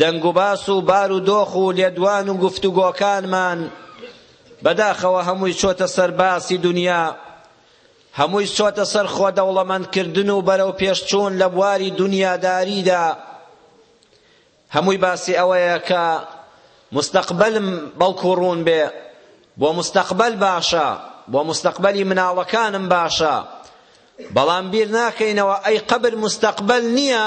دەنگوباس و بارودۆخ و لێدوان و گفتوگۆکانمان بەداخەوە هەمووی چۆتە سەر باسی دونیا، هەمووی چۆتە سەر خۆدەوڵەمەندکردن و بەرەوپێشچوون لە بواری دونیاداریدا، هەمووی باسی ئەوەیە کە مستەقبەلم بەڵکو ڕوون بێ، بۆ مستەقبەل باشە، بۆ مستەقبەلی مناڵەکانم باشە، بەڵام بیر ناکەینەوە ئەی قەبر مستەقبەل نییە؟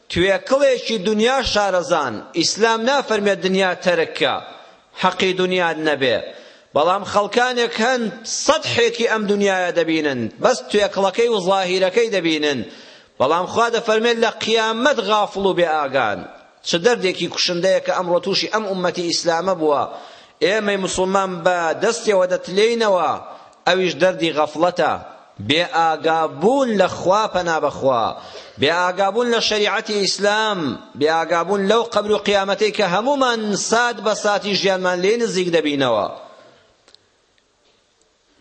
توێکڵێکی دونیا شارەزان، ئیسلام نافەرمێ دنیا تەرک کە، حەقی دونیات نەبێ، بەڵام خەڵکانێک هەن سەتحێکی ئەم دونیایە دەبینن، بەس توێکڵەکەی و زاهیرەکەی دەبینن، بەڵام خوا دەفەرمێ لە قیامەت غافڵ و بێ ئاگان. چ دەردێکی کوشندەیە کە ئەمڕۆ تووشی ئەم ئوممەتی ئیسلامە بووە، ئێمەی موسڵمان بە دەستیەوە دەتلێینەوە، ئەویش دەردی غەفڵەتە. بێ ئاگا بوون لە خوا پەنا بە خوا، بێ ئاگا بوون لە شەریعەتی ئیسلام، بێ ئاگا بوون لەو قەبر و قیامەتەی کە هەموومان سات بە ساتی ژیانمان لێی نزیک دەبینەوە.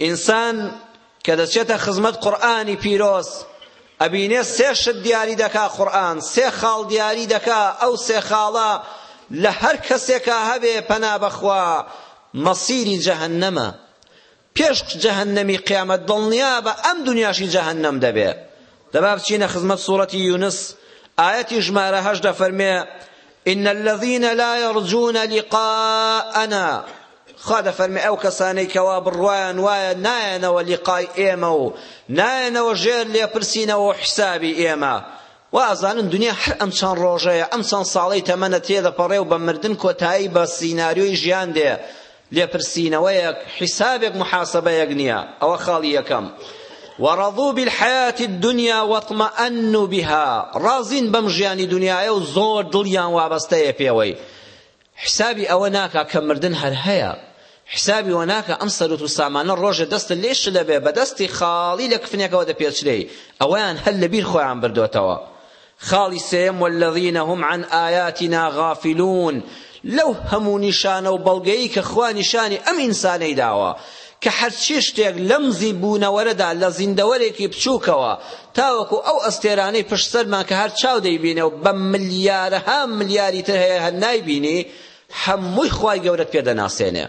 ئینسان کە دەچێتە خزمەت قورئانی پیرۆز ئەبینێ سێ شت دیاری دەکا قورئان سێ خاڵ دیاری دەکا ئەو سێ خاڵە لە هەر کەسێکا هەبێ پەنا بەخوا مەسیری جەهەنەمە پێش جەهەنەمی قیامەت دڵنیابە ئەم دونیاشی جەهەنەم دەبێ دەبا بچینە خزمەت سورەتی یونس ئایەتی ژمارە هەشت دەفەرمێ ان الذين لا يرجون لقاءنا خوا دەفەرمێ ئەو کەسانەی کەوا بڕوایان وایە نایەنەوە لیقای ئێمە و نایەنەوە ژێر لێپرسینەوە و حسابی ئێمە و ئازانن دنیا هەر ئەم چەند ڕۆژەیە ئەم چەند ساڵەی تەمەنە تێدەپەڕێ و بە مردن کۆتایی بە سیناریۆی ژیان دێ لێپرسینەوەیەک حیسابێک محاسەبەیەک نییە ئەوە خاڵی یەکەم ورضوا بالحیات الدنیا واطمأنوا بها ڕازین بەم ژیانی دنیایە و زۆر دڵیان وابەستەیە پێوەی حسابی ئەوە ناکا کە مردن هەر هەیە حسابی وە ناکە ئەم سەروت و سامانە ڕۆژێ دەستت لێ شلەبێ بە دەستی خاڵی لە کفنێکەوە دەپێچرێی ئەوەیان هەر لەبیر خۆیان بردۆتەوە خاڵی سێیەم، والذین هم عن آیاتنا غافلون، لەو هەموو نیشانە و بەڵگەیەی کە خوا نیشانی ئەم ئینسانەی داوە کە هەرچی شتێک لەمزی بوونەوەرەدا لە زیندەوەرێکی بچووکەوە تاوەکو ئەو ئەستێرانەی پشت سەرمان کە هەر چاو دەیبینێ و بە ملیارەها ملیاری تر هەیە هەر نایبینی هەمووی خوای گەورەت پێ دەناسێنێ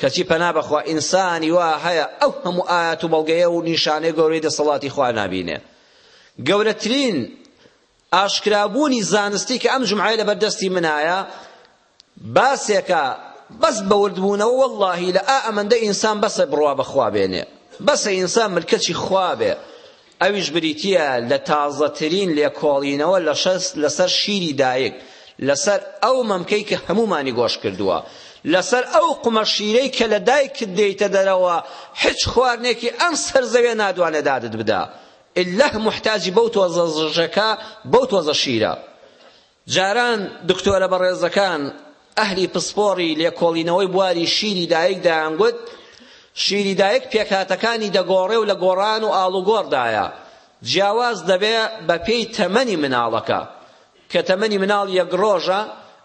کەچی پەنا بەخوا ئینسانی وا هەیە ئەو هەموو ئایات و بەڵگەیە و نیشانەی گەورەی دەسەڵاتی خوا نابینێ گەورەترین ئاشکرابوونی زانستی کە ئەم جومعەیە لەبەر دەستی منایە باسێکە بەس بە وردبوونەوە واللهی لە ئا ئەمەندە ئینسان بەسە بڕوا بەخوا بێنێ بەسە ئینسان ملکەچی خوا بێ ئەویش بریتییە لە تازەترین لێکۆڵینەوە لەسەر شیری دایک لەسەر ئەو مەمکەی کە هەموومانی گۆش کردووە لەسەر ئەو قمە شیرەی کە لە دایکت دێیتە دەرەوە هیچ خواردنێکی ئەم سەر زەوێ نادوانێ دادت بدا ئللە محتاجی بەو تۆزە زژەکە بەو تۆزە شیرە جاران دکتۆرە بەڕێزەکان ئەهلی پسپۆڕی لێکۆڵینەوەی بواری شیری دایک دەیانگوت شیری دایک پێکهاتەکانی دەگۆڕێ و لە گۆڕان و ئاڵوگۆڕدایە جیاواز دەبێ بە پێی تەمەنی مناڵەکە کە تەمەنی مناڵ یەک ڕۆژە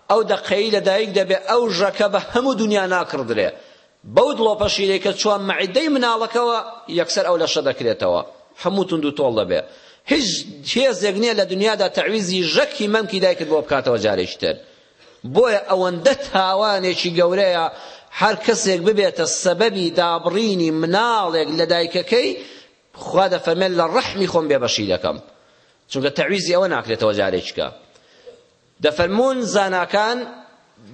ئەو دەقەی لە دایک دەبێ ئەو ژەکە بە هەموو دونیا ناکڕدرێ بەو دڵۆپە شیرەی کە چوە مەعدەی مناڵەکەوە یەکسەر ئەو لەشە دەکرێتەوە هەموو توندو تۆڵ دەبێ هیچ هێزێک نییە لە دونیادا تەعویزی ژەکی مەمکی دایکت بۆ بکاتەوە جارێکی تر بۆیە ئەوەندە تاوانێکی گەورەیە هەر کەسێک ببێتە سەبەبی دابڕینی مناڵێک لە دایکەکەی خوا دەفەرمێت لە ڕەحمی خۆم بێبەشی دەکەم چونکە تەعویزی ئەوە ناکرێتەوە جارێکیکە دەفەرموون زاناکان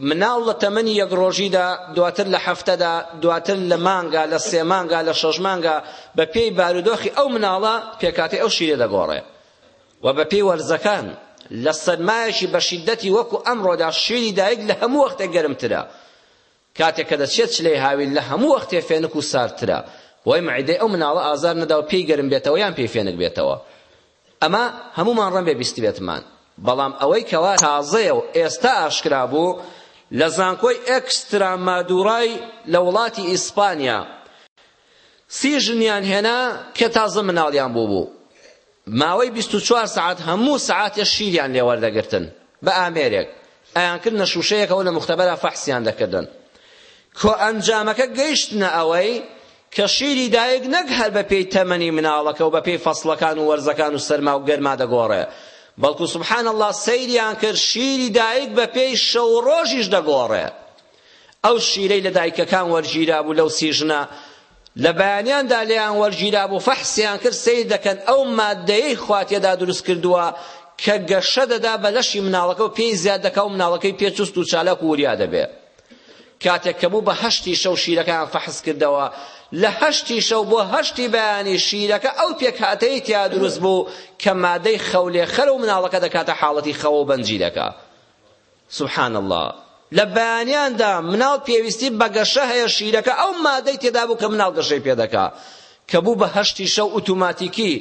مناڵ لە تەمەنی یەک ڕۆژیدا دواتر لە هەفتەدا دواتر لە مانگا لە سێ مانگا لە شەش مانگا بە پێی بارودۆخی ئەو مناڵە پێکاتی ئەو شیرە دەگۆڕێ و بە پێی وەرزەکان لە سەرمایەکی بە شیدەتی وەکو ئەمڕۆدا شیری دایک لە هەموو وەختێک گەرمترە کاتێک کە دەچێت چلەی هاوین لە هەموو وەختێ فێنک و ساردترە، بۆی مەعیدەی ئەو مناڵە ئازار نەدا و پێی گەرم بێتەوە یان پێی فێنک بێتەوە. ئەمە هەموومان ڕەنبێ بیستبێتمان، بەڵام ئەوەی کەوا تازەیە و ئێستا ئاشکرا بوو، لە زانکۆی ئێکسترامادورای لە وڵاتی ئیسپانیا، سی ژنیان هێنا کە تازە مناڵیان بووبوو ماوەی بیست و چوار سەعات هەموو سەعاتێ شیریان لێ وەردەگرتن بە ئامێرێک ئەیان کردنە شووشەیەکەوە لە مختبەرا فەحسیان دەکردن کۆ ئەنجامەکە گەیشتنە ئەوەی کە شیری دایک نەک هەر بە پێی تەمەنی مناڵەکە و بە پێی فەسڵەکان و وەرزەکان و سەرما و گەرما دەگۆڕێ بەڵکو سبحان الله سەیریان کرد شیری دایک بە پێی شەو ڕۆژیش دەگۆڕێ ئەو شیرەی لە دایکەکان وەرگیرابوو لەو سی ژنە لە بەیانیاندا لێیان وەرگیرابوو فەحسیان کرد سیر دەکەن ئەو مادەیەی خواتێدا دروست کردووە کە گەشە دەدا بە لەشی مناڵەکە و پێی زیاد دەکا و مناڵەکەی پێ چوست و چالاک و وریا دەبێت کاتێک کە بوو بە هەشتی شەو شیرەکەیان فەحس کردەوە لە هەشتی شەو بۆ هەشتی بەیانی شیرەکە ئەو پێکهاتەی تیا دروست بوو کە مادەی خەولێخەر و مناڵەکە دەکاتە حاڵەتی خەوە و بەنجی دەکا سبحان اللە لە بەیانیاندا مناڵ پێویستی بە گەشە هەیە شیرەکە ئەو مادەی تێدا بوو کە مناڵ گەشەی پێ دەکا کە بوو بە هەشتی شەو ئوتوماتیکی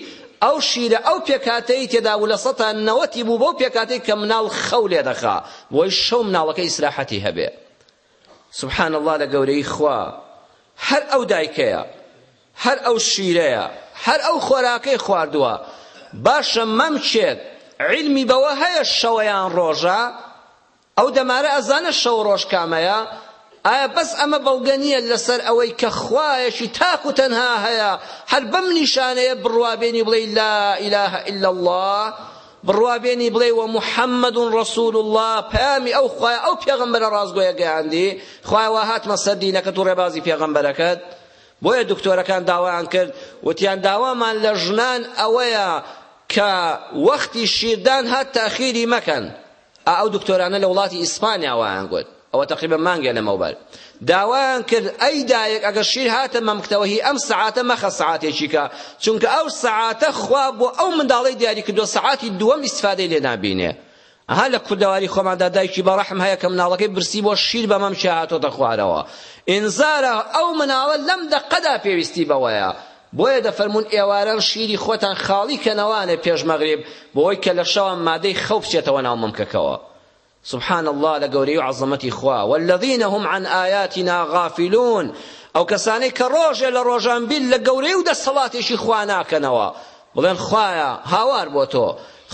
ئەو شیرە ئەو پێکهاتەی تێدا بوو لە سەتا نەوەتی بوو بەو پێکهاتەی کە مناڵ خەو لێ دەخا بۆی شەو مناڵەکە ئیسراحەتی هەبێ سبحان اللە لە گەورەیی خوا هەر ئەو دایکەیە هەر ئەو شیرەیە هەر ئەو خۆراکەی خواردووە باشە مەمکێت علمی بەوە هەیە شەوەیان ڕۆژە ئەو دەمارە ئەزانە شەو ڕۆژ کامەیە ئایا بەس ئەمە بەڵگە نییە لەسەر ئەوەی کە خوایەکی تاک و تەنها هەیە هەر بەم نیشانەیە بڕوابێنی بڵێی لا ئیلاهە ئیلا اللە بڕوا بێنی بڵێی وە محمد رسول اللە پەیامی ئەو خوایە ئەو پێغەمبەرە ڕاستگۆیە گەیاندی خوایە وا هاتمە سەر دینەکەت و ڕێبازی پێغەمبەرەکەت بۆیە دکتۆرەکان داوایان کرد وتیان داوامان لە ژنان ئەوەیە کە وەختی شیردان هات تاخیری مەکەن ئا ئەو دکتۆرانە لە وڵاتی ئیسپانیا وایان گوت ئەوە تقریبا مانگێ لەمەوبەر داوایان کرد ئەی دایک ئەگەر شیر هاتە مەمکتەوە هی ئەم سعاتە مەخە سعاتێکی کە چونکە ئەو سعاتە خوا بۆ ئەو منداڵی دیاری کردووە سعاتی دووەم ئیسفادەی لێ نابینێ ئەها لە کوردەواری خۆماندا دایکی بەڕەحم هەیە کە مناڵەکەی برسی بۆ شیر بە مەمکی هاتۆتە خوارەوە ئینزارە ئەو مناڵە لەم دەقەدا پێویستی بەوەیە بۆیە دەفەرموون ئێواران شیری خۆتان خاڵی کەنەوانێ پێش مەغریب بۆوەی کە لە شەوان مادەی خەو بچێتەوە ناو مەمکەکەوە سبحان اللە لە گەورەی و عەزەمەتی خوا والذین هم عن آیاتنا غافلون ئەو کەسانەی کە ڕۆژێ لە ڕۆژان بیر لە گەورەی و دەسەڵاتێکی خوا ناکەنەوە بڵێن خوایە هاوار بۆ تۆ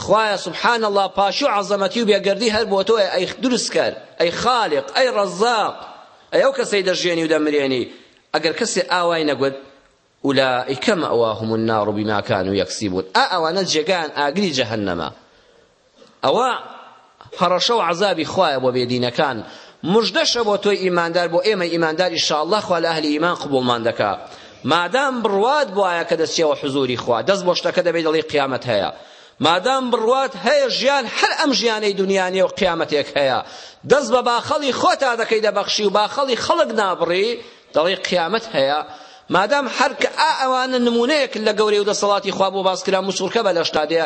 خوایە سبحان اللە پاشی و عەزەمەتی و بێگەردی هەر بۆ تۆیە ئەی دروستکەر ئەی خالق ئەی ڕەزاق ئەی ئەو کەسەی دەژێنی و دەمرێنی ئەگەر کەسێ ئاوای نەگوت، ئولائیک مەواهم النار بما کانوا یکسبون، ئا ئەوانە جێگایان ئاگری جەهەنەمە. ئەوە هەڕەشە و عەزابی خوایە بۆ بێدینەکان، مژدەشە بۆ تۆی ئیماندار، بۆ ئێمەی ئیماندار ان شاء اللە خوا لە ئەهلی ئیمان قبوڵمان دەکا. مادام بڕوات بوایە کە دەچیەوە حزوری خوا، دەست بۆ شتەکە دەبەی دەڵێی قیامەت هەیە. مادام بڕوات هەیە ژیان هەر ئەم ژیانەی دونیا نیە و قیامەتێک هەیە دەست بە باخەڵی خۆتا دەکەی دەبەخشی و باخەڵی خەڵک نابڕی دەڵێی قیامەت هەیە مادام هەر کە ئا ئەوانە نمونەیەکن لە گەورەی و دەسەڵاتی خوا بۆ باس کرا موسوڵکە بە لەشتا دێ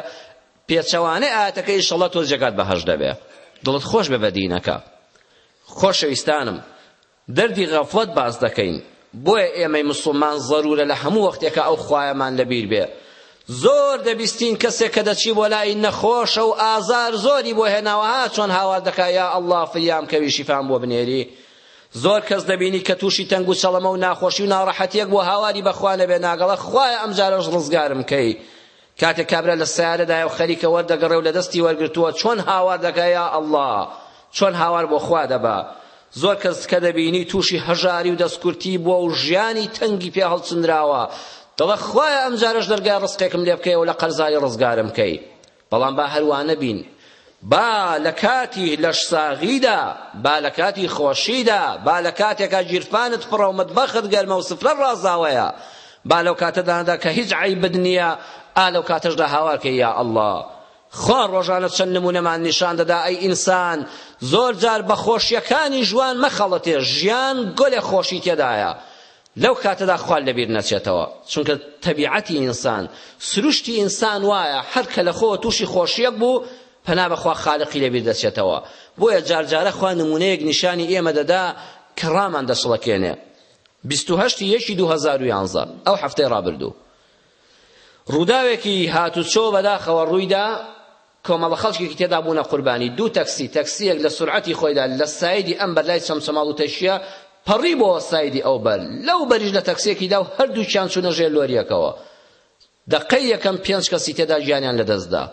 پێچەوانەی ئاەتەکە ئیشەڵڵە تۆ جێگات بەهەش دەبێ دڵت خۆش بێ بە دینەکە خۆشەویستانم دەردی غەفڵەت باس دەکەین بۆیە ئێمەی مسوڵمان زەرورە لە هەموو وەختێکا ئەو خوایەمان لە بیر بێ زۆر دەبیستین کەسێک کە دەچی بۆ لای نەخۆشە و ئازار زۆری بۆ هێناوە ها چۆن هاوار دەکا یا ئەڵڵا فریام کەوی شیفام بۆ بنێری زۆر کەس دەبینی کە تووشی تەنگ و چەڵەمە و ناخۆشی و ناڕەحەتیەک بۆ هاواری بەخوا نەبێ ناگەڵە خوایە ئەمجارەش ڕزگارم کەی کاتێک کابرا لە سەیارەدایە و خەریکە وەردەگەڕێ و لە دەستی وەرگرتووە چۆن هاوار دەکا یا اللە، چۆن هاوار بۆ خوا دەبا. زۆر کەس کە دەبینی تووشی هەژاری و دەستکورتی بووە و ژیانی تەنگی پێ هەڵچنراوە، دەڵێ خوایە ئەمجارەش دەرگای ڕزقێکم لێ بکەیەوە لە قەرزاری ڕزگارم کەی. بەڵام با هەر وا نەبین. با لە کاتی لەشساغیدا، با لە کاتی خۆشیدا، با لە کاتێکا گیرفانت پڕە و مەتبەخت گەرمە و سفرەت ڕازاوەیە، با لەو کاتەدانەدا کە هیچ عەیبت نییە، ئا لەو کاتەشدا هاوار کەی یا اللە. خوا ڕۆژانە چەند نموونەمان نیشان دەدا ئەی ئینسان زۆر جار بە خۆشییەکانی ژوان مەخەڵەتێ، ژیان گەلێ خۆشی تێدایە، لەو کاتەدا خوا لەبیر نەچێتەوە، چونکە تەبیعەتی ئینسان، سروشتی ئینسان وایە، هەر کە لە خۆوە تووشی خۆشییەک بوو، پەنا بە خوا خالقی لەبیر دەچێتەوە. بۆیە جار جارە خوا نموونەیەک نیشانی ئێمە دەدا کە ڕامان دەسڵەکێنێ. بیست و هەشت ی یەکی دوو هەزار و یانزە، ئەو هەفتەی ڕابردوو، ڕووداوێکی هاتوچۆ بەداخەوە ڕوویدا کۆمەڵە خەڵکێکی تێدا بوونە قوربانی دوو تەکسی، تەکسییەک لە سورعەتی خۆیدا لە سایدی ئەم بەر لای چەمچەماڵ و تەشیە پەڕیبۆوە سایدی ئەو بەر، لەو بەریش لە تەکسییەکیدا و هەردووکیان چوونە ژێر لۆرییەکەوە. دەقەی یەکەم پێنج کەسی تێدا گیانیان لەدەستدا،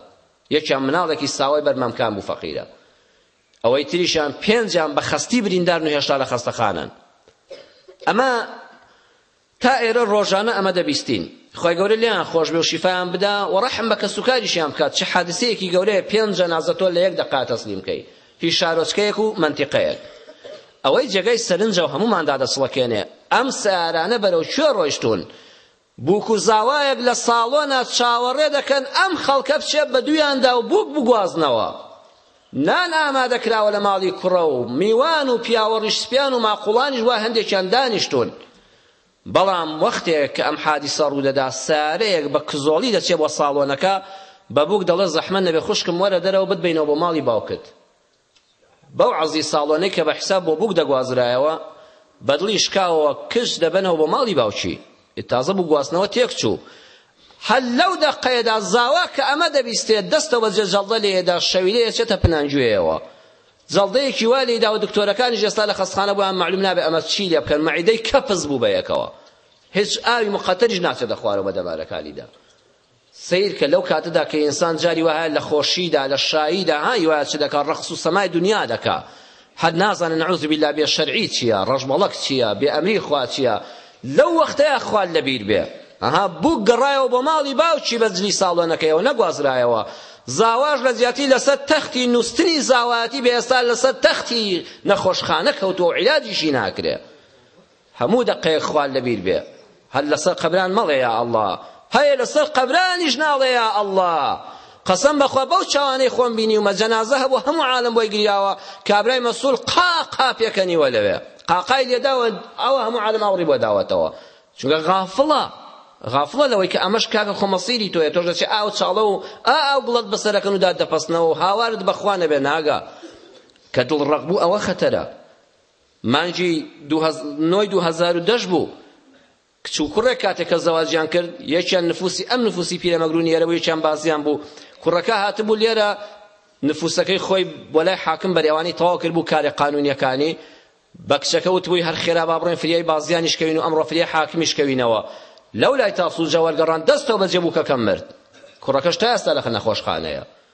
یەکیان مناڵێکی ساوای بەر مەمکان بوو فەقیرە، ئەوەی تریشیان پێنجیان بە خەستی بریندارن و هێشتا لە خەستەخانەن. ئەمە تا ئێرە ڕۆژانە ئەمە دەبیستین. خوای گەورە لێیان خۆش بێ و شیفایان بدا و ڕەحم بە کەسوکاریشیان بکات چ حادسەیەکی گەورەیە پێنج جەنازە تۆ لە یەک دەقا تەسلیم کەی هی شارۆچکەیەک و مەنتیقەیەک ئەوەی جێگای سەرنجە و هەموومان دادەچڵەکێنێ ئەم سارانە بەرەو کوێ ڕۆیشتوون بووک و زاوایەک لە ساڵۆنە چاوەڕێ دەکەن ئەم خەڵکە بچێت بە دوویاندا و بووک بگوازنەوە نان ئامادە کراوە لە ماڵی کوڕە و میوان و پیاوە ڕیش سپیان و ماقوڵانیش وا هەندێکیان دانیشتوون. بەڵام وەختێک کە ئەم حادیسە ڕوو دەدا سارەیەک بە کزۆڵی دەچێ بۆ ساڵۆنەکە بە بووک دەڵێ زەحمەت نەبێ خوشکم وەرە دەرەوە بتبەینەوە بۆ ماڵی باوکت. بەو عەزی ساڵۆنەی کە بە حیساب بۆ بووک دەگوازرایەوە بە دڵی شکاوەوە کچ دەبەنەوە بۆ ماڵی باوکی. تازە بوو گواستنەوە تێکچوو. هەر لەو دەقەیەدا زاوا کە ئەمە دەبیستێت، دەستەوە بە جێ جەڵدە لێیدا، شەوی لێ ئەچێتە پنانگوێیەوە. جەڵدەیەکی وا لێی داوە، دکتۆرەکانیش ئێستا لە خەستخانە بوویان، مەعلوم نابێت ئەمە چی لێ بکەن، مەعیدەی کەپس بوو بە یەکەوە. هیچ ئاوی مقەتەریش ناچێتە خوارەوە بە دەمارەکانیدا. سەیرکە لەو کاتەدا کە ئینسان جاری وا هەیە لە خۆشیدا لە شاییدا ها هیوایە چ دەکا ڕەقس و سەمای دونیا دەکا هەر نازانێ نەعوذ باللە بێ شەرعی چییە ڕەشبەڵەک چییە بێ ئەمری خوا چییە لەو وەختەیە خوات لەبیر بێ ئەها بووک گەڕایەوە بۆ ماڵی باوکی بە جلی ساڵۆنەکەیەوە نەگوازرایەوە زاواش لە جیاتی لەسەر تەختی نووستنی زاواتی بە ئێستا لەسەر تەختی نەخۆشخانە کەوتووە و عیلاجیشی ناکرێ هەموو دەقەیەک خوات لەبیر بێ هەر لەسەر قەبران مەڵێ یا اللە هەیە لەسەر قەبرانیش ناڵێ یا اللە قەسەم بەخوا بەو چاوانەی خۆم بینیومە جەنازە هەبوو هەموو عالم بۆی گریاوە کابرای مەسول قا قا پێکەنیوە لەوێ قاقای لێداوە ئەوە هەموو عالم ئاوڕی بۆ داوەتەوە چونکە غافڵە غافڵە لەوەی کە ئەمەش کاکە خۆ مەسیری تۆیە تۆش دەچێ ئاو چاڵە و ئا ئاو گڵت بەسەرەکەن و دادەپەستنەوە و هاوارت بەخوا نەبێ ناگا کە دڵ ڕەق بوو ئەوە خەتەرە مانگی نۆی دوو هەزار و دە بوو کچ و کوڕێک کاتێک کە زەواجیان کرد یەکیان نفوسی ئەم نفوسی پیرەمەگرونی ئێرە بوو یەکیان بازیان بوو کوڕەکە هاتبوو لێرە نفوسەکەی خۆی بۆ لای حاکم بەرێوانی تەواو کرد بوو کارە قانونیەکانی بە کچەکە وتبووی هەر خێرا با بڕێن فریای بازیانیش کەوین و ئەمڕۆ فریای حاکمیش کەوینەوە لەو لای تاسوجە وەرگەڕان دەستەوە بە جێبووکەکەم مرد کوڕەکەش تا ئێستا لە نەخۆشخانەیە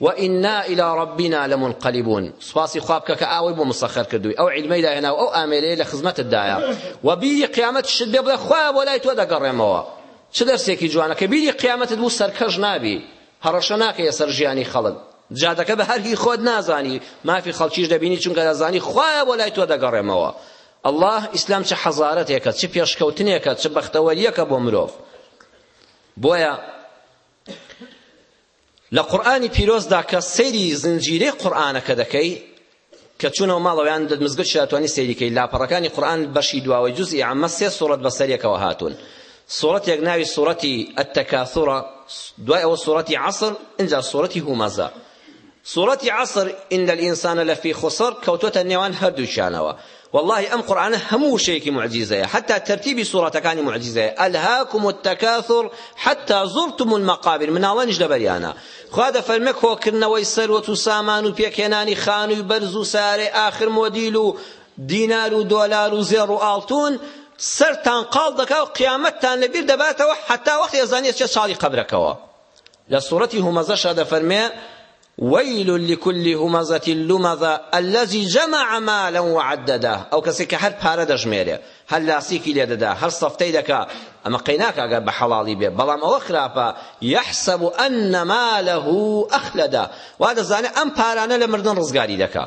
وإنا الی ربنا لمنقلبون سوپاسی خوا بکە کە ئاوەی بۆ مسەخەر کردووی ئەو عیلمەی داهێنا و ئەو ئامێرەی لە خزمەتت دایە و بیری قیامەتیشت بێ بڵێ خوایە بۆ لای تۆ دەگەڕێمەوە چ دەرسێکی جوانە کە بیری قیامەتت بوو سەرکەش نابی هەڕەشە ناکەی لەسەر ژیانی خەڵک جادەکە بە هەر هی خۆت نازانی مافی خەڵکیش دەبینی چونکە دەزانی خوایە بۆ لای تۆ دەگەڕێمەوە ئەڵڵاه ئیسلام چ حەزارەتێکە چ پێشکەوتنێکە چ بەختەوەریەکە بۆ مرۆڤ بۆیە لە قورئانی پیرۆزدا کە سەیری زنجیرەی قورئانەکە دەکەی کە چوونەوە ماڵەوە یان لە مزگەوتشی دەتوانی سەیری کەی لاپەڕەکانی قورئان بەشی دواوەی جوزئی عەمە سێ سوڕەت بەسەر یەکەوە هاتوون سوڕەتێک ناوی سوڕەتی التکاثرە دوای ئەوە سوڕەتی عەصر ئینجا سوڕەتی هومەزە سوڕەتی عەصر ان الانسان لفی خسر کەوتوەتە نێوان هەردووکیانەوە وەڵاهی ئەم قورئانە هەموو وشەیەکی موعجیزەیە حەتا تەرتیبی سوڕەتەکانی موعجیزەیە الهاکم التکاثر حەتا زرتم المقابر مناڵانیش لەبەریانە خوا دەفەرمێ کۆکردنەوەی سەروەت و سامان و پێکهێنانی خانووی بەرز و سارەی ئاخر مۆدیل و دینار و دۆلار و زێڕ و ئاڵتون سەرتان قاڵ دەکا و قیامەتتان لەبیر دەباتەوە حەتا وەختی ئەزانیە چێ چاڵی قەبرەکەوە لە سوڕەتی هومەزەشا دەفەرمێ ویل لکل همزە لمزە الذی جمع مالا وعددە ئەو کەسەی کە هەر پارە دەژمێرێ هەر لاسیکی لێ دەدا هەر سەفتەی دەکا ئەمە قەی ناکا ئەگەر بە حەڵاڵی بێ بەڵام ئەوە خراپە یحسب ان ماله اخلدە وا دەزانێ ئەم پارانە لە مردن ڕزگاری دەکا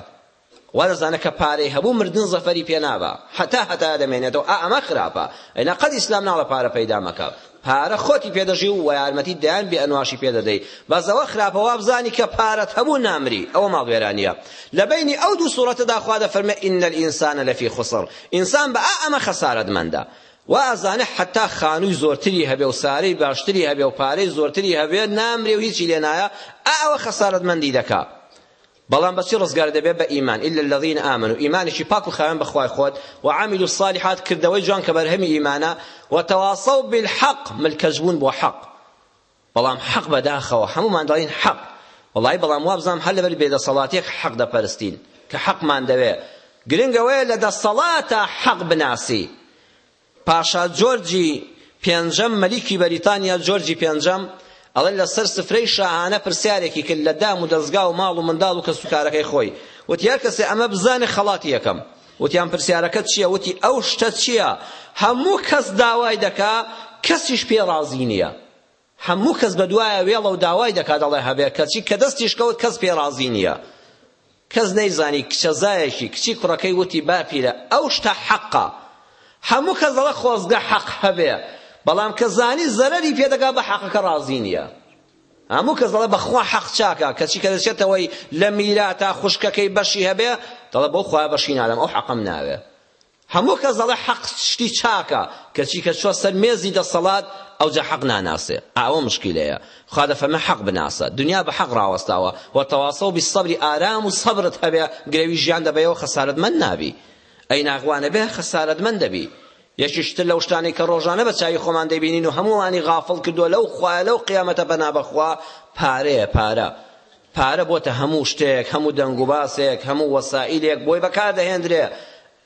وا دەزانە کە پارەی هەبوو مردن زەفەری پێ نابا هەتا هەتایە دەمێنێتەوە ئا ئەمە خراپە ئەینا قەت ئیسلام ناڵە پارە پەیدا مەکە پارە خۆتی پێ دەژی و وەیارمەتی دەیان بێ ئەنواشی پێ دەدەی بەس ئەوە خراپە وا بزانی کە پارەت هەبوو نامری ئەوە ماڵوێرانیە لە بینی ئەو دوو سوڕەتەدا خوا دەفەرمێ ئین الانسان لەفی خسر ئینسان بە ئا ئەمە خەسارەتمەندە وا ئەزانێ حتا خانووی زۆرتری هەبێ و سارەی باشتری هەبێ و پارەی زۆرتری هەبێ نامرێ و هیچی لێ نایە ئا ئەوە خەسارەتمەندی دەکا بەڵام بە چی ڕزگار دەبێت بە ئیمان الا الذین آمنوا ئیمانێکی پاک و خاوێن بەخوای خۆت وعملوا الصالحات کردەوەی جوان کە بەرهەمی ئیمانە وتواصوا بالحق ملکەچ بوون بۆ حەق بەڵام حەق بەداخەوە هەموومان دەڵین حەق وەڵای بەڵام وابزانم هەر لەبەر بێدەسەڵاتێک حەق دەپەرستین کە حەقمان دەوێ گرنگەوەیە لە دەسەڵاتە حەق بناسی پاشا جۆرجی پێنجەم مەلیکی بەریتانیا جۆرجی پێنجەم ئەڵێ لەسەر سفرەی شاهانە پرسیارێکی کرد لە دام و دەزگا و ماڵ و منداڵ و کەسوکارەکەی خۆی وتی هەر کەسێ ئەمە بزانێ خەڵاتی یەکەم وتیان پرسیارەکەت چییە وتی ئەو شتە چییە هەموو کەس داوای دەکا کەسیش پێ ڕازی نییە هەموو کەس بەدوایە وێڵە و داوای دەکات دەڵێ هەبێ کەچی کە دەستیش کەوت کەس پێ ڕازی نییە کەس نەیزانی کچەزایەکی کچی کوڕەکەی وتی باپیرە ئەو شتە حەقە هەموو کەس دەڵێ خۆزگە حەق هەبێ بەڵام کە زانی زەرەری پێ دەگا بە حەقەکە ڕازی نییە هەموو کەس دەڵێ بەخوا حەق چاکە کەچی کە دەچێتەوەی لە میراتا خوشکەکەی بەشی هەبێ دەڵێ بەو خوا بەشی نادەم ئەو حەقم ناوێ هەموو کەس دەڵێ حەق شتی چاکە کەچی کە چوە سەر مێزی دەسەڵات ئەوجا حەق ناناسێ ئاوە مشکیلەیە خوا دەفەرمێ حەق بناسە دنیا بە حەق ڕاوەستاوە وە تەواسەو بی سەبری ئارام و سەبرت هەبێ گرەوی ژیان دەبەیەوە خەسارەت مەند نابی ئەی ناخوا نەبێ خەسارەت مەند دەبی یەکیش تر لەو شتانەی کە ڕۆژانە بە چاوی خۆمان دەبینین و هەمووانی غافڵ کردووە لەو خوایە لەو قیامەتە بەنا بەخوا پارەیە پارە پارە بۆتە هەموو شتێک، هەموو دەنگ و باسێک، هەموو وەسائیلێک بۆی بەکار دەهێندرێ.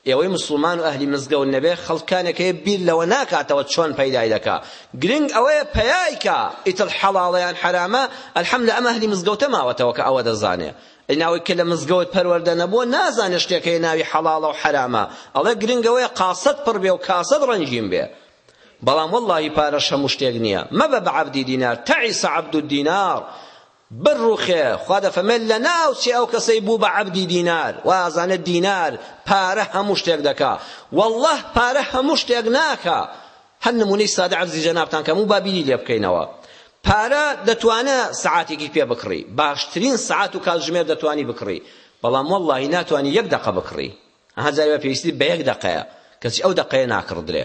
ئێوەی موسڵمان و ئەهلی مزگەوت نەبێ خەڵکانێک هەیە بیر لەوە ناکاتەوە چۆن پەیدای دەکا. گرنگ ئەوەیە پەیای کا، ئیتر حەڵاڵە یان حەرامە، الحمدللە ئەم ئەهلی مزگەوتە ماوەتەوە کە ئەوە دەزانێ. ئەی ناوەی کە لە مزگەوت پەروەردە نەبووە نازانێ شتێک هەیە ناوی حەڵاڵە و حەرامە. ئەڵێ گرنگ ئەوەیە قاسەت پڕ بێ و کاسەت ڕەنگین بێ. بەڵام وەڵڵاهی پارەش هەموو شتێک نییە. مەبە بە عەبدی دینار، تەعیسە عەبدودینار. بڕوخێ، خوا دەفەرمێت، لە ناوچەی ئەو کەسەی بوو بە عەبدی دینار، وا ئەزانێت دینار، پارە هەموو شتێک دەکا، وەڵڵە پارە هەموو شتێک ناکا، هەر نموونەی سادە عەرزی جەنابتان کەم و با بیری لێ بکەینەوە، پارە دەتوانێ سەعاتێکی پێ بکڕی، باشترین سەعات و کاتژمێر دەتوانی بکڕی، بەڵام وەڵڵاهی ناتوانی یەک دەقە بکڕی، ئەها جا ئێوە پێویستیت بە یەک دەقەیە، کەچی ئەو دەقەیە ناکڕدرێ،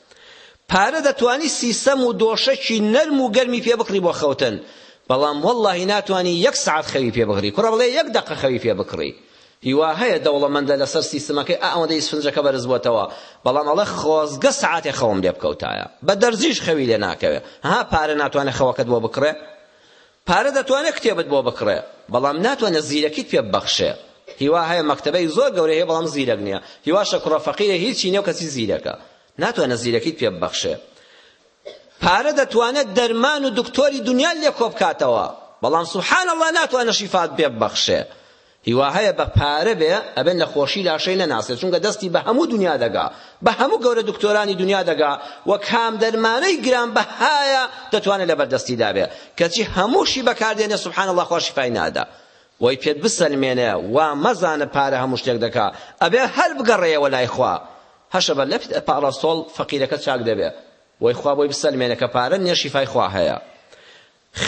پارە دەتوانی سیسەم و دۆشەکی نەرم و گەرمی پێ بکڕی بۆ خەوتن بەڵام وەڵاهی ناتوانی یەک سەعات خەوی پێ بکڕی کوڕە بڵێ یەک دەقە خەوی پێ بکڕی هیوا هەیە دەوڵەمەندە لەسەر سیستمەکەی ئا ئەوەندەی سفنجەکە بەرز بۆتەوە بەڵام ئەڵێ خۆزگە سەعاتێ خەوم لێ بکەوتایە بە دەرزیش خەوی لێ ناکەوێ ها پارە ناتوانێ خەوەکەت بۆ بکڕێ پارە دەتوانێ کتێبت بۆ بکڕێ بەڵام ناتوانێ زیرەکیت پێ ببەخشێ هیوا هەیە مەکتەبەی زۆر گەورەی هەیە بەڵام زیرەک نیە هیواشە کوڕە فەقیرە هیچی نیە و کەچی زیرەکە ناتوانێ زیرەکیت پێ ببەخشێ پارە دەتوانێت دەرمان و دکتۆری دنیا لێ کۆبکاتەوە بەڵام سبحان الله ناتوانێ شیفات پێ ببەخشێ هیوا هەیە بە پارە بێ ئەبێ نەخۆشی لاشەی نەناسێ چونکە دەستی بە هەموو دونیا دەگا بە هەموو گەورە دکتۆرانی دونیا دەگا و کام دەرمانەی گران بەهایە دەتوانێ لەبەر دەستی دابێ کەچی هەمووشی بەکار دێنێ سبحان اللە خوا شیفای نادا وەی پێت بسەلمێنێ وا مەزانە پارە هەموو شتێک دەکا ئەبێ هەر بگەڕێیەوە لای خوا هەشە بە لەفت پاڕەسۆڵ فەقیرەکە چاک دەبێ وەی خوا بۆی بسەلمێنێ کە پارە نیە شیفای خوا هەیە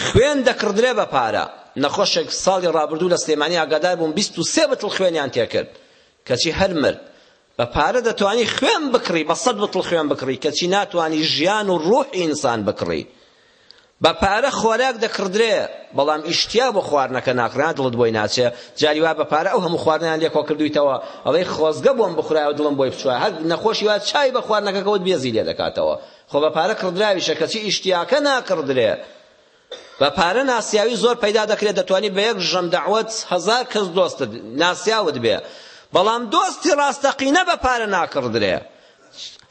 خوێن دەکڕدرێ بە پارە، نەخۆشێک ساڵی ڕابردوو لە سلێمانی ئاگادار بووم بیست و سێ بتڵ خوێنیان تێکرد کەچی هەر مرد، بە پارە دەتوانی خوێن بکڕی بە سەد بتڵ خوێن بکڕی کەچی ناتوانی ژیان و ڕوحی ئینسان بکڕی. بە پارە خۆراک دەکڕدرێ بەڵام ئیشتیا بۆ خواردنەکە ناکڕێ دڵت بۆی ناچێ، جاری وا بە پارە ئەو هەموو خواردنەیان لێ کۆکردوویتەوە ئەڵێی خۆزگە بۆم بخورایەوە دڵم بۆی بچوایە، هەر نەخۆشی وایە چاوی بە خواردنەکە کەوت بێزی لێ دەکاتەوە، خۆ بە پارە کڕدراویشە کەچی ئیشتیاکە ناکڕدرێ بە پارە ناسیاوی زۆر پەیدا دەکرێ دەتوانی بە یەک ژەم دەعوەت هەزار کەس دۆستت ناسیاوت بێ بەڵام دۆستی ڕاستەقینە بە پارە ناکڕدرێ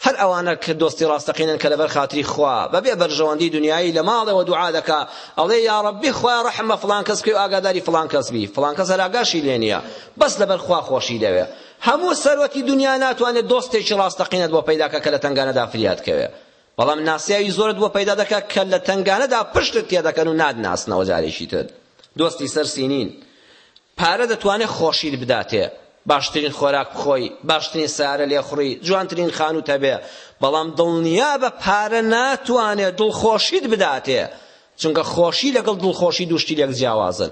هەر ئەوانە کە دۆستی ڕاستەقینن کە لەبەر خاتری خوا بەبێ بەرژەوەندی دنیایی لە ماڵەوە دوعا دەکا ئەڵێ یا ڕەبی خوا ڕەحم بە فڵان کەس بکەی و ئاگاداری فڵان کەس بی فڵان کەس هەر ئاگاشی لێ نییە بەس لەبەر خوا خۆشی دەوێ هەموو سەروەتی دونیا ناتوانێت دۆستێکی ڕاستەقینەت بۆ پەیداکە کە لە تەنگانەدا فریات کەوێ بەڵام ناسیاوی زۆرت بۆ پەیدا دەکا کە لە تەنگانەدا پشتت تێدەکەن و ناتناسنەوە جارێکی تر دۆستی سەر سینین پارە دەتوانێت خۆشیت بداتێ باشترین خۆراک بخۆی باشترین سارە لێخڕی جوانترین خانوو تەبێ بەڵام دڵنیا بە پارە ناتوانێت دڵخۆشیت بداتێ چونکە خۆشی لەگەڵ دڵخۆشی دوشتی لێک جیاوازن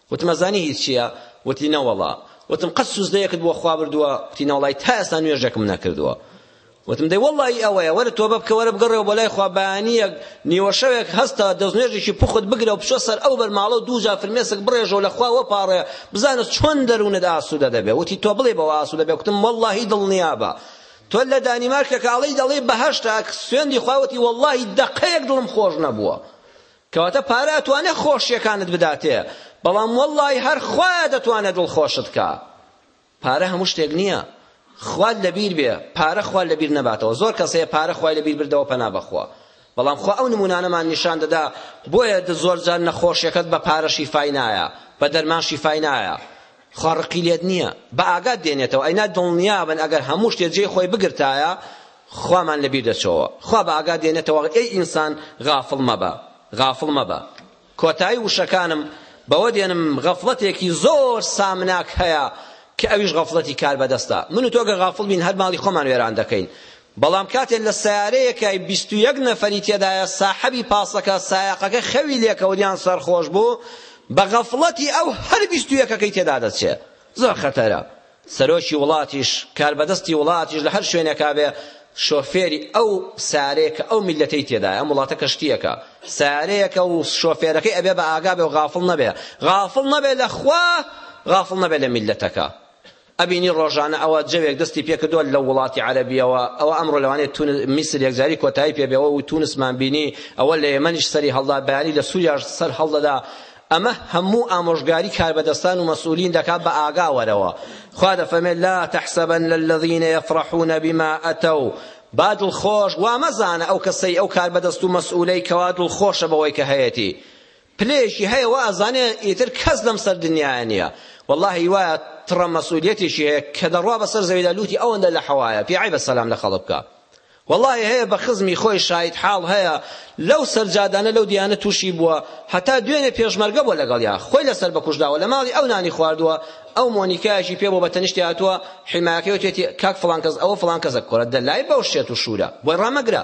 وتم ئەزانی هی چیە؟ وتی نەوەڵا. وتم قەت سوزدەیەکت بۆ خوا بردووە؟ وتی نەوەڵای تا ئێستا نوێژێکم نەکردووە. وتم دەی وەڵڵاهی ئەوەیە وەرە تۆبە بکە وەرە بگەڕێوە بۆ لای خوا بەیانییەک نیوەشەوێک هەستە دەستنوێژێکی پوخت بگرە و بچۆ سەر ئەو بەرماڵە و دووجا فرمێسک بڕێژە و لە خوا وەپاڕێ بزانە چۆن دەروونت ئاسوودە دەبێ وتی تۆ بڵێ بەوە ئاسوودە بێ وتم وەڵڵاهی دڵنیابە تۆ لە دانیمارکێکە ئەڵێی دەڵێی بەهەشتە سوێندی خوا وتی وەڵڵاهی دەقەیەک دڵم خۆش نەبووە کەواتە پارە ئەتوانێ خۆشیەکانت بداتێ بەڵام وەڵڵاهی هەر خوایە دەتوانێ دڵ خۆشت کا پارە هەموو شتێک نیە خوات لەبیر بێ پارە خوا لەبیر نەباتەوە زۆر کەس هەیە پارە خوای لەبیر بردەوە پەنا بەخوا بەڵام خوا ئەو نمونانەمان نیشان دەدا بۆیە زۆر جار نەخۆشیەکەت بە پارە شیفای نایە بە دەرمان شیفای نایە خوا ڕقی لێت نییە بە ئاگات دێنێتەوە ئەینا دڵنیابن ئەگەر هەموو شتێ جێی خۆی بگرتایە خوامان لەبیر دەچۆوە خوا بە ئاگات دێنێتەوە ئەی ئینسان غافڵ مەبە غافڵ مەبە کۆتایی وشەکانم بەوە دێنم غەفڵەتێکی زۆر سامناک هەیە کە ئەویش غەفڵەتی کاربەدەستە من و تۆگە غافڵ بین هەر ماڵی خۆمان وێران دەکەین بەڵام کاتێ لە سەیارەیەکە بیست و یەک نەفەری تێدایە ساحەبی پاسەکە سایەقەکە خەوی لێکەوت یان سەرخۆش بوو بە غەفڵەتی ئەو هەر بیست و یەکەکەی تێدا دەچێ زۆر خەتەرە سەرۆکی وڵاتیش کاربەدەستی وڵاتیش لە هەر شوێنێکا بێ شۆفێری ئەو سارەیە کە ئەو میلەتەی تێدایە ئەم وڵاتە کەشتیەکە سارەیەکە و شۆفێرەکەی ئەبێ بە ئاگا بێ و غافڵ نەبێ غافڵ نەبێ لە خوا غافڵ نەبێ لە میلەتەکە ئەبینی ڕۆژانە ئەوە جەوێک دەستی پێکردوە لە وڵاتی عەرەبیەوە ئەوە ئەمڕۆ لەوانەیە تونس میسر یەکجاری کۆتایی پێ بێ وەکو تونسمان بینی ئەوە لە یەمەنیش سەری هەڵدا بەیانی لە سوریاش سەر هەڵدەدا ئەمە هەموو ئامۆژگاری کاربەدەستان و مەسئولین دەکات بە ئاگا وەرەوە خوا دەفەرمێت لا تحسبن الذين يفرحون بما اتوا با دڵخۆش وا مەزانە ئەو کەسەی ئەو کاربەدەست و مەسئولەی کەوا دڵخۆشە بەوەی کە هەیەتی پلەیەکی هەیە وائەزانێ ئیتر کەس لەم سەر دنیایە نیە واللە هی وایە تڕە مەسئولیەتێکی هەیە کە دەڕوا بەسەر زەویدا لوتی ئەوەندە لە حەوایە پێ عەیبە سەلام لە خەڵک بکا واللە هەیە بە خزمی خۆی شاید حاڵ هەیە لەو سەرجادانە لەو دیانە توشی بووە هەتا دوێنێ پێشمەرگە بووە لەگەڵیا خۆی لەسەر بەکوشداوە لە ماڵی ئەو نانی خواردووە ئەو مۆنیکایەکی پێ بۆ بە تەنیشتی هاتووە حیماکەی وتێتی کاک فڵان کەس ئەوە فڵان کەسە کۆرە دەلای بەو شێت و شورە بۆی ڕامەگرە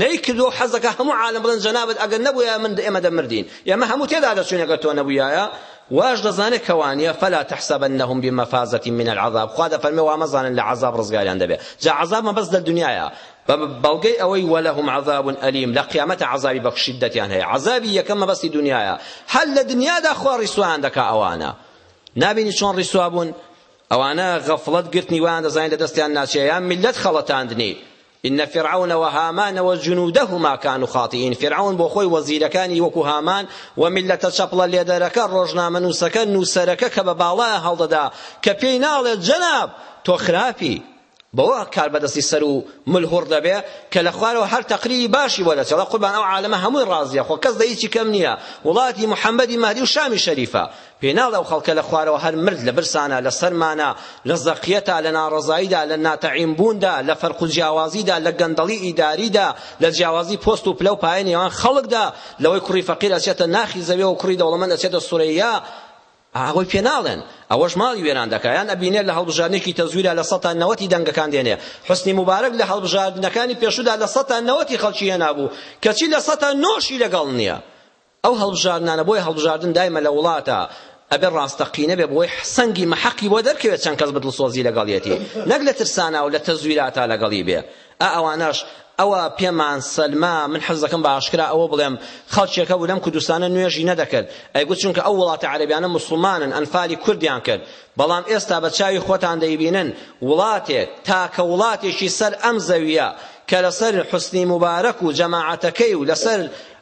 نەیکردوەو حەزدەکا هەموو عالەم بڵێن جەنابت ئەگەر نەبویایە من ئێمە دەمردین ئێمە هەموو تێدا دەچوین ئەگەر تۆ نەبویایە واش دەزانێت کەوانیە فلا تحسبنهم بمفازة من العذاب خوا دەفەرمێ وا مەزانن لە عەزاب ڕزگاریان دەبێ جا عەزاب مەبەست لە دنیایە بە بەڵگەی ئەوەی ولهم عذاب ئەلیم لە قیامەتە عەزابی بە شیدەتیان هەیە عەزابی یەکەم مەبەستی دنیایە هەر لە دنیادا خوا ڕیسوایان دەکا ئەوانە نابینی چۆن ڕیسوا بوون ئەوانە غەفڵەت گرتنی وایان دەزانین لە دەستیان ناچێ یان میلەت خەڵەتاندنی ان فرعون وهامان وجنودهما کانو خاطیین فرعون بۆ خۆی وەزیرەکانی وەکو هامان و میللەتە چەپڵە لێدەرەکە ڕۆژنامەنووسەکە نووسەرەکە کە بە باڵایان هەڵدەدا کە پێی ناڵێت جەناب تۆ خراپی بەوە کاربەدەستی سەر و مل هوڕ دەبێ کە لە خوارەوە هەر تەقریری باشی بۆ دەچێڵە قوربان ئەو عالەمە هەمووی ڕازیە خۆ کەس لە هیچی کەم نییە وڵاتی محەممەدی مەهدی و شامی شەریفە پێناڵێ ئەو خەڵکە لە خوارەوە هەر مرد، لە برسانا، لە سەرمانا، لە زەقیەتا، لە ناڕەزاییدا، لە ناتەعین بووندا، لە فەرق و جیاوازیدا، لە گەندەڵی ئیداریدا، لە جیاوازی پۆست و پلە و پایەی نێوان خەڵکدا، لەوەی کوڕی فەقیر ئەچێتە ناخی زەوێ و کوڕی دەوڵەمەند ئەچێتە سورەیا، ئەوەی پێناڵێن ئەوەش ماڵی وێران دەکا، یان ئەبینێ لە هەڵبژاردنێکی تەزویرا لە سەتا نەوەتی دەنگەکان دێنێ، حوسنی موبارەک لە هەڵبژاردنەکانی پێشوودا لە سەتا نەوەتی خەڵکی هێنابوو، کەچی لە سەتا نۆشی لەگەڵ نیە. ئەو هەڵبژاردنانە بۆیە هەڵبژاردن دایمە لە وڵاتە ئەبێ ڕاستەقینە بێ بۆی سەنگی مەحەقی بۆ دەرکەوێ چەند کەس بدڵسۆزی لەگەڵیەتی نەک لە ترسانا و لە تەزویراتا لەگەڵی بێ ئا ئەوانەش ئەوە پێمان سەلما من حەز دەکەم بە ئاشکرا ئەوە بڵێم خەڵکێک هەبوو لەم کوردستانە نوێژی نەدەکرد ئەیگوت چونکە ئەو وڵاتە عەرەبیانە موسڵمانن ئەنفالی کوردیان کرد بەڵام ئێستا بە چاوی خۆتان دەیبینن وڵاتێک تاکە وڵاتێکی سەر ئەم زەویە کە لەسەر حسنی مبارەک و جەماعەتەکەی و لەسەر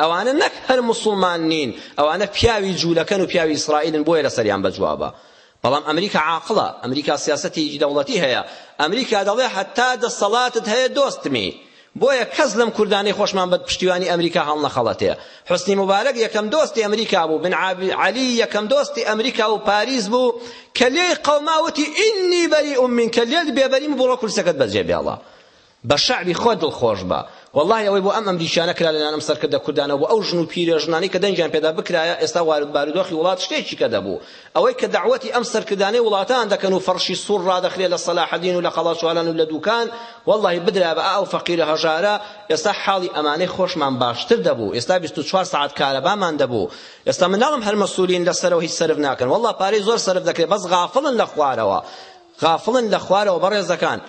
ئەوانە نەک هەر موسڵمان نین ئەوانە پیاوی جوولەکەن و پیاوی ئیسرائیلن بۆیە لەسەریان بەجوابە بەڵام ئەمریکا عاقڵە ئەمریکا سیاسەتی دەوڵەتی هەیە ئەمریکا دەڵێ هەتا دەسەڵاتت هەیە دۆستمی بۆیە کەس لەم کوردانەی خۆشمان بە پشتیوانی ئەمریکا هەڵنەخەڵەتێ حسنی مبارەک یەکەم دۆستی ئەمریکا بوو بن علی یەکەم دۆستی ئەمریکا و پاریس بوو کە لێی قەوماوەتی ئینی بەری ئومین کە لێت بێبەریم بوڵە کورسەکەت بەجێ بێڵە بە شەعبی خۆت دڵخۆش بە. وەڵاهی ئەوەی بۆ ئەم ئەمریکیانە کرا لەلایەن ئەم سەرکردە کوردانەوە بۆ ئەو ژن و پیرە ژنانەی کە دەنگیان پێدا بکرایە ئێستا وارد بارودۆخی وڵات شتێکی کە دەبوو ئەوەی کە دەعوەتی ئەم سەرکردانەی وڵاتان دەکەن و فەڕشی سوور ڕادەخرێ لە سەلاحەدین و لە قەڵاچوالان و لە دووکان وەڵاهی بدرا بە ئەو فەقیرە هەژارە ئێستا حاڵی ئەمانەی خۆشمان باشتر دەبوو ئێستا بیست و چوار سەعات کارەبامان دەبوو ئێستا من ناڵم هەر مەسولین لەسەرەوە هیچ سەرف ناکەن وەڵا پارەی زۆر سەرف دەکرێت بەس غافڵن لە خوارەوە غافڵن لە خوارەوە بەڕێزەکان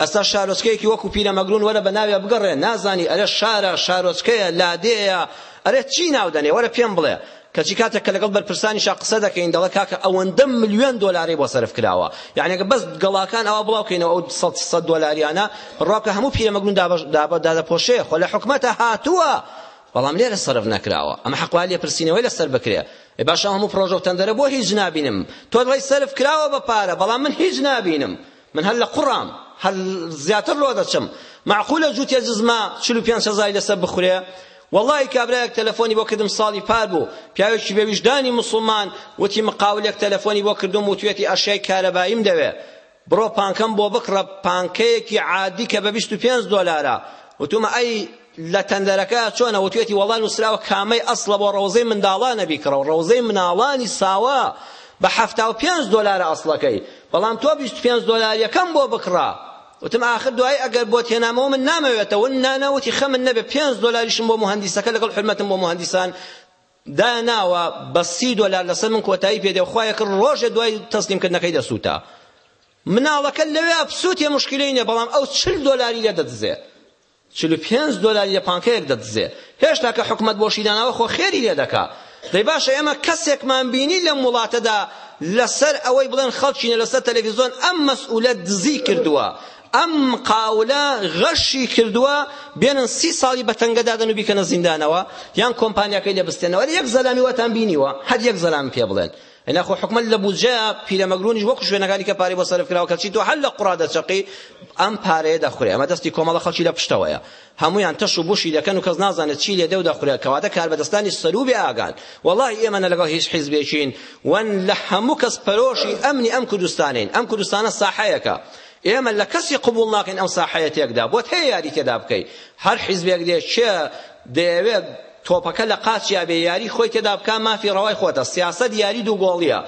ئەستا شارۆچکەیەکی وەکو پیرەمەگرون وەرە بە ناویا بگەڕێ نازانی ئەرێ شارە شارۆچکەیە لادێیە ئەرێ چی ناو دەنێ وەرە پێم بڵێ کەچی کاتێک کە لەگەڵ بەرپرسانیشا قسە دەکەین دەڵێ کاکە ئەوەندە ملیۆن دۆلاری بۆ سەرف کراوە یعنی ئەگە بەس گەڵاکان ئەوا بڵاو کەینەوە ئەو سەد سەد دۆلاریانە ڕاکە هەموو پیرەمەگرون دادەپۆشێ خۆ لە حکومەتە هاتووە بەڵام لێرە سەرف نەکراوە ئەمە حەقوا لێپرسینەوەی لەسەر بکرێ ئێ باشە هەموو پڕۆژە و تەندەرە بۆ هیچ نابینم تۆ دڵی سەرف کراوە بە پارە بەڵام من هیچ نابینم من هەر لە قوڕام هەر زیاتر لۆ دەچم معقولە جوتێ جزمە چل و پێنج هەزاری لەسەر بخورێ واللهی کابرایەک تەلەفۆنی بۆ کردم ساڵی پار بوو پیاوێکی بە ویژدانی مسلمان وتی مقاولێک تەلەفۆنی بۆ کردم وتوێتی ئەشیای کارەباییم دەوێ بڕۆ پانکەم بۆ بکڕە پانکەیەکی عادی کە بە بیست و پێنج دۆلارە وتومە ئەی لە تەندەرەکە چۆنە وتوێتی وەڵا نوسراوە کامەی ئەسڵە بۆ ڕەوزەی منداڵانە بیکڕەوە ڕەوزەی مناڵانی ساوا بە حەفتا و پێنج دۆلارە ئەسڵەکەی بەڵام تۆ بیست و پێنج دۆلاریەکەم بۆ بکڕە وتم ئاخر دوایی ئەگەر بۆت هێنامەوە من نامەوێتە ون نانا وتی خەمن نەبێ پێنج دۆلاریشم بۆ مهندیسەکە لەگەڵ حرمەتم بۆ مهندیسان داناوە بە سی دۆلار لەسەر من کۆتایی پێدێ خوایە کڕ ڕۆژێ دوای تەسلیم کردنەکەی دەسووتا مناڵەکە لەوێ ئەپسووتێ مشکلەی نیە بەڵام ئەو چل دۆلاری لێ دەدزێ چل و پێنج دۆلاری لە پانکەیەک دەدزێ هێشتا کە حکومەت بۆشی داناوە خۆ خێری لێ دەکا دەی باشە ئێمە کەسێکمان بینی لەم وڵاتەدا لەسەر ئەوەی بڵێن خەڵکینە لەسەر تەلەفیزۆن ئەم مەسئولە دزی کردووە ئەم قاولە غەشی کردووە بێنن سی ساڵی بە تەنگە دادەن و بیکەنە زیندانەوە یان کۆمپانیاکەی لێ بستێنەوە یەک زەلامی واتان بینیوە هەر یەک زەلام پێ بڵێن ئینا خۆ حکومەت لە بودجەیا پیرەمەگرونیش وەکو شوێنەکانی کە پارەی بۆ سەرف کراوە کەچی تۆ هەر لە قوڕا دەچەقی ئەم پارەیە دەخورێ ئەمە دەستی کۆمەڵە خەڵکی لە پشتەوەیە هەمویان تەش و بوشی دەکەن و کەس نازانێت چی لێدێ و دەخورێ کەواتە کاربەدەستانی سەرو بێ ئاگان وەڵاهی ئێمە نە لەگەڵ هیچ حیزبێکین وەن لە هەموو کەس پەرۆشی ئەمنی ئەم کوردستانین ئەم کوردستانە ساحەیەکە ئێمە لە کەسی قبول ناکەین ئەم ساحەیە تێکدا بۆت هەیە یاری تێدا بکەی هەر حیزبێک دێ چێ دەیەوێت تۆپەکە لە قاچیا بێ یاری خۆی تێدا بکا مافی ڕەوای خۆتە سیاسەت یاری دوو گۆڵیە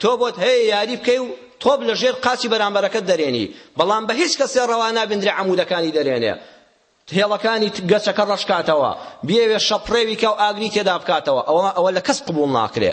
تۆ بۆت هەیە یاری بکەی و تۆپ لە ژێر قاچی بەرامبەرەکەت دەرێنی بەڵام بە هیچ کەسێ ڕەوا نابندرێ عەمودەکانی دەرێنێ هێڵەکانی گەچەکە ڕەشکاتەوە بیەوێ شەپڕێوی کا و ئاگری تێدا بکاتەوە ئەوە ئەوە لە کەس قبوڵ ناکرێ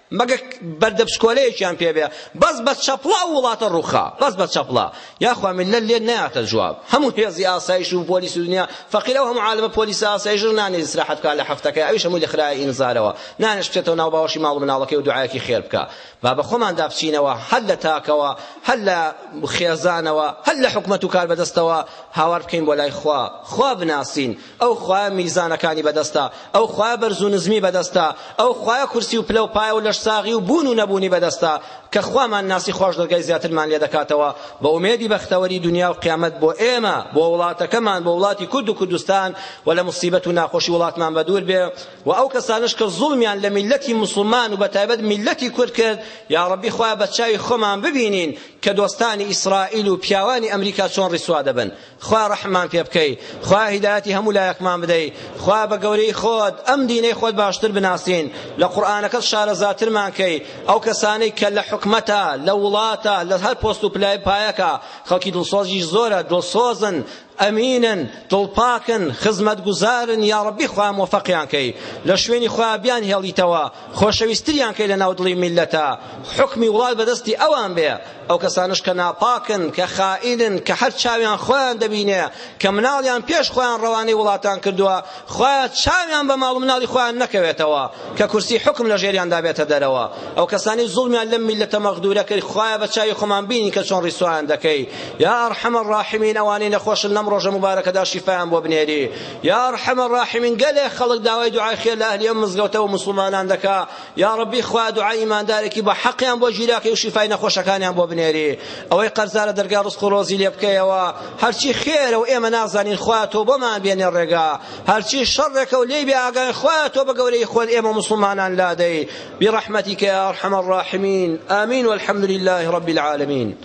مەگە بەردە پشکۆلەیەکیان پێ بێ بەس بە چەپڵە ئەو وڵاتە ڕووخا بەس بە چەپڵە یاخوا ملت لێت نەیاتە جواب هەموو هێزی ئاسایش و پۆلیس و دنیا فەقیر ئەو هەموو عالمە پۆلیسە ئاسایش نانێ ئیسراحەت بکا لە حەفتەکە ئەویش هەمووی لە خرایە ئینزارەوە نانێش بچێتەوە ناو باوەشی ماڵ و مناڵەکەی و دوعایەکی خێر بکا با بە خۆماندا بچینەوە هەر لە تاکەوە هەر لە خێزانەوە هەر لە حکومەت و کاربەدەستەوە هاوار بکەین بۆ لای خوا خوا بناسین ئەو خوایە میزانەکانی بەدەستە، ئەو خوایە بەرز و نزمی بەدەستە، ئەو خوایە کورسی و پلە و پایە و لەشساغی و بوون و نەبوونی بەدەستە، کە خوامان ناسی خواش دەرگای زیاترمان لێ دەکاتەوە، بە ئومێدی بەختەوەری دونیا و قیامەت بۆ ئێمە، بۆ وڵاتەکەمان، بۆ وڵاتی کورد و کوردستان و لە موسیبەت و ناخۆشی وڵاتمان بەدوور بێ و ئەو کەسانەش کە زوڵمیان لە میللەتی موسڵمان و بە تایبەت میللەتی کورد کرد، یاڕەبی خوایە بە چاوی خۆمان ببینین کە دۆستانی ئیسرائیل و پیاوانی ئەمریکا چۆن ڕیسوا دەبن. خوا ڕەحممان پێ بکەی خوا هیدایەتی هەموو لایەکمان بدەی خوا بە گەورەی خۆت ئەم دینەی خۆت باشتر بناسین لە قورئانەکەت شارەزاترمان کەی ئەو کەسانەی کە لە حکومەتە لە وڵاتە لە هەر پۆست و پلای پایەکە خەڵکی دڵسۆزی زۆرە دڵسۆزن ئەمینن دڵپاکن خزمەتگوزارن یا ڕەبی خوا مۆفەقیان کەی لە شوێنی خوا بیان هێڵیتەوە خۆشەویستریان کەی لە ناو دڵی میلەتە حکمی وڵات بەدەستی ئەوان بێ ئەو کەسانەش کە ناپاکن کە خائینن کە هەر چاویان خۆیان دەبینێ کە مناڵیان پێش خۆیان ڕەوانەی وڵاتان کردووە خوایە چاویان بە ماڵ و مناڵی خۆیان نەکەوێتەوە کە کورسی حکم لە ژێریاندا بێتە دەرەوە ئەو کەسانی زوڵمیان لەم میلەتە مەغدورە کرد خوایە بە چاوی خۆمان بینین کە چۆن ڕیسوایان دەکەی یا ئەرحەم الراحمین ئەوانەی نەخۆشن لەم ڕۆژە مبارەکەدا شیفایان بۆ بنێری یا ئەرحەم الراحمین گەلێ خەڵک داوای دوعای خێر لە ئەهلی ئەم مزگەوتە و موسڵمانان دەکا یاڕەبی خوا دوعای ئیماندارێکی بە حەقیان بۆ گیراکەی و شیفای نەخۆشەکانیان بۆ بنێری ئەوەی قەرزارە دەرگا ڕزق و ڕۆزی لێ بکەیەوە هەرچی خێرە و ئێمە نازانین خوا تۆ بۆمان بێنێ ڕێگا هەرچی شەڕێکە و لێی بێ ئاگاین خوا تۆ بە گەورەی خۆت ئێمە موسڵمانان لادەی برحمتك يا أرحم الراحمين آمين والحمد لله رب العالمين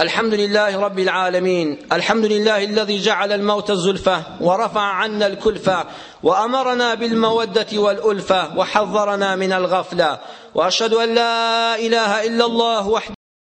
الحمد لله رب العالمين الحمد لله الذي جعل الموت الزلفة ورفع عنا الكلفة وأمرنا بالمودة والألفة وحذرنا من الغفلة وأشهد أن لا إله إلا الله وحده